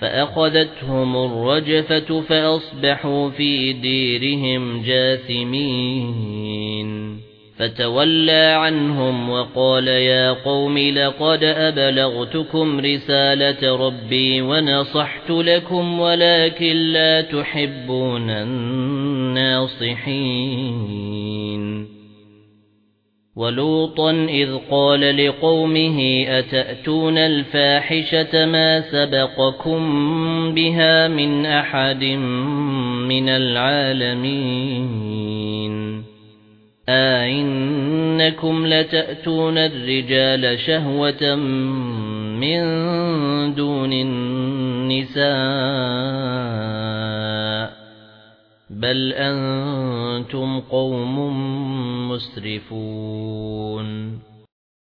فأخذتهم الرجفة فأصبحوا في ديرهم جاثمين. فتولى عنهم وقال يا قوم لقد أبلغتكم رسالة ربي ونصحت لكم ولكن لا تحبون الناصحين. ولوطا إذ قال لقومه أتأتون الفاحشة ما سبقكم بها من أحد من العالمين أئنكم لتأتون الرجال شهوة من دون النساء بل أنتم قوم مسرفون